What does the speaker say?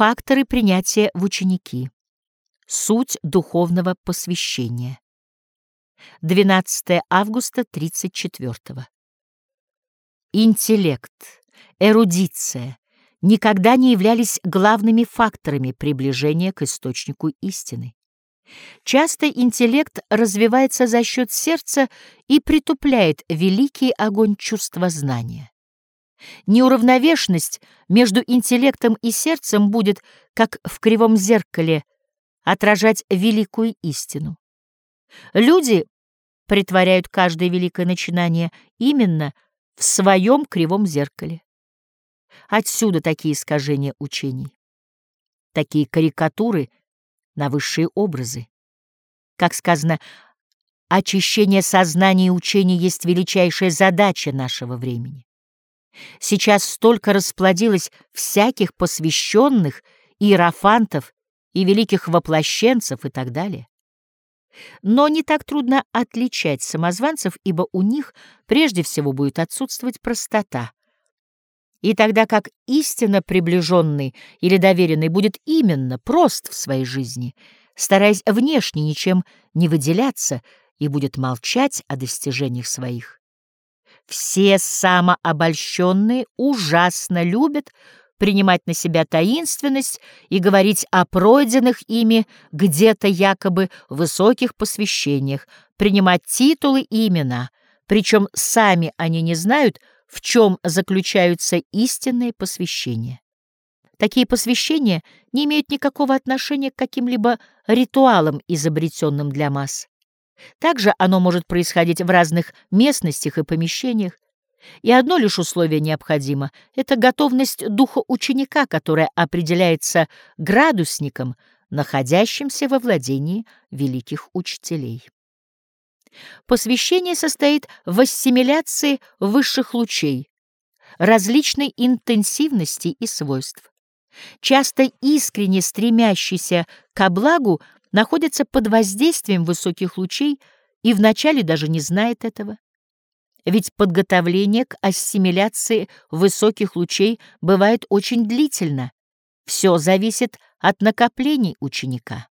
Факторы принятия в ученики. Суть духовного посвящения. 12 августа 34 -го. Интеллект, эрудиция никогда не являлись главными факторами приближения к источнику истины. Часто интеллект развивается за счет сердца и притупляет великий огонь чувства знания. Неуравновешенность между интеллектом и сердцем будет, как в кривом зеркале, отражать великую истину. Люди притворяют каждое великое начинание именно в своем кривом зеркале. Отсюда такие искажения учений, такие карикатуры на высшие образы. Как сказано, очищение сознания и учения есть величайшая задача нашего времени. Сейчас столько расплодилось всяких посвященных, иерофантов и великих воплощенцев и так далее. Но не так трудно отличать самозванцев, ибо у них прежде всего будет отсутствовать простота. И тогда как истинно приближенный или доверенный будет именно прост в своей жизни, стараясь внешне ничем не выделяться и будет молчать о достижениях своих, все самообольщенные ужасно любят принимать на себя таинственность и говорить о пройденных ими где-то якобы высоких посвящениях, принимать титулы и имена, причем сами они не знают, в чем заключаются истинные посвящения. Такие посвящения не имеют никакого отношения к каким-либо ритуалам, изобретенным для масс. Также оно может происходить в разных местностях и помещениях. И одно лишь условие необходимо — это готовность духа ученика, которая определяется градусником, находящимся во владении великих учителей. Посвящение состоит в ассимиляции высших лучей, различной интенсивности и свойств. Часто искренне стремящийся ко благу находится под воздействием высоких лучей и вначале даже не знает этого. Ведь подготовление к ассимиляции высоких лучей бывает очень длительно. Все зависит от накоплений ученика.